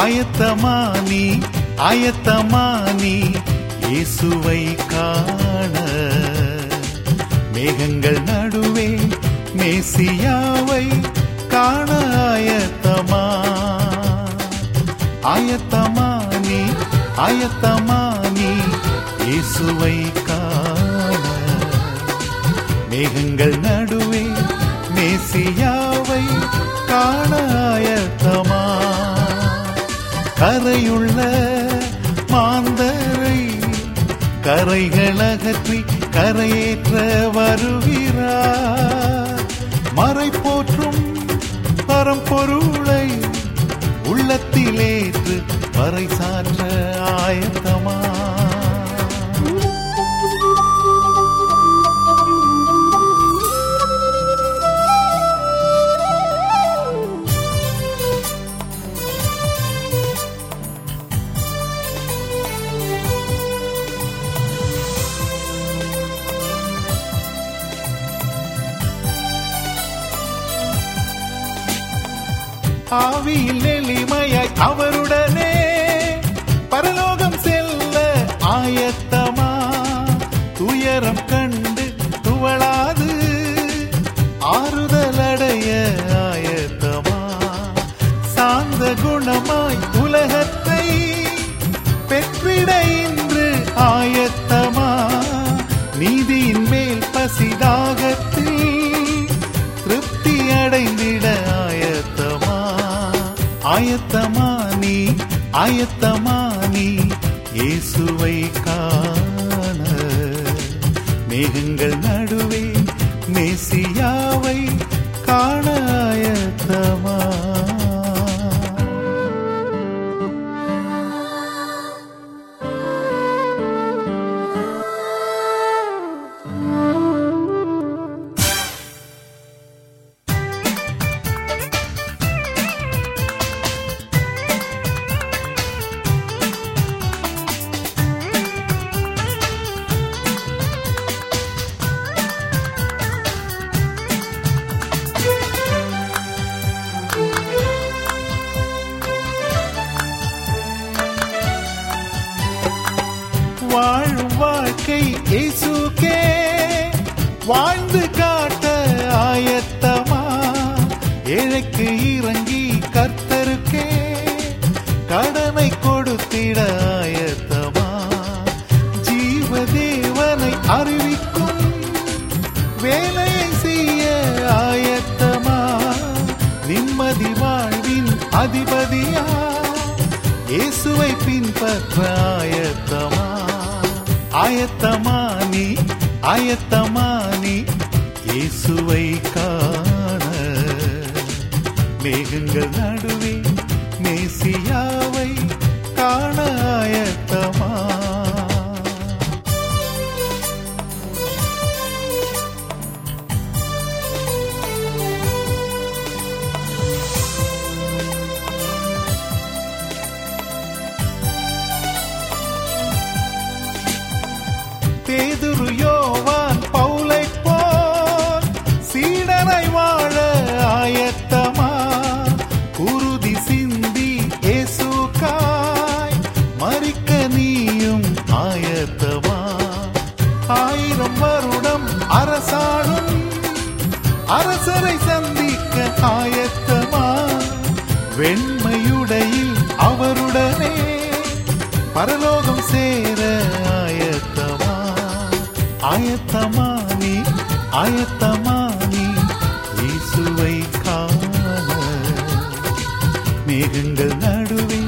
ஆயத்தமானி ஆயத்தமானி இயேசுவை காண. மேகங்கள் நடுவே மேசியாவை காண ஆயத்தமா. ஆயத்தமானி ஆயத்தமானி இயேசுவை காண. மேகங்கள் நடுவே மேசியாவை காண கரையுள்ள மாந்தரை கரைகள் அகற்றி கரையேற்ற வருகிறார் மறை போற்றும் பரம்பொருளை உள்ளத்திலேற்று வரை சாற்ற ஆயத்தமா? ആവിയിൽ എലി ஆயத்தமானி ஆயத்தமானி இயேசுவை காண. மேகங்கள் நடுவே மேசியாவை காண ஆயத்தமா. வாழும் வாழ்க்கை இயேசுக்கே. வாழ்ந்து காட்ட ஆயத்தமா. ஏழைக்கு இறங்கி கர்த்தருக்கே. கடனை கொடுத்திட ஆயத்தமா. ஜீவதேவனை அறிவிக்கும் வேலையை செய்ய ஆயத்தமா. நிம்மதி வாழ்வின் அதிபதியா. இயேசுவை பின்பற்ற ஆயத்தமா. ஆயத்தமானி ஆயத்தமானி இயேசுவை காண. மேகங்கள் நடுவே சந்திக்க ஆயத்தமா? வெண்மையுடையில் அவருடனே பரலோகம் சேர ஆயத்தமா? ஆயத்தமா நீ ஆயத்தமா நீ காண. மேகங்கள் நடுவே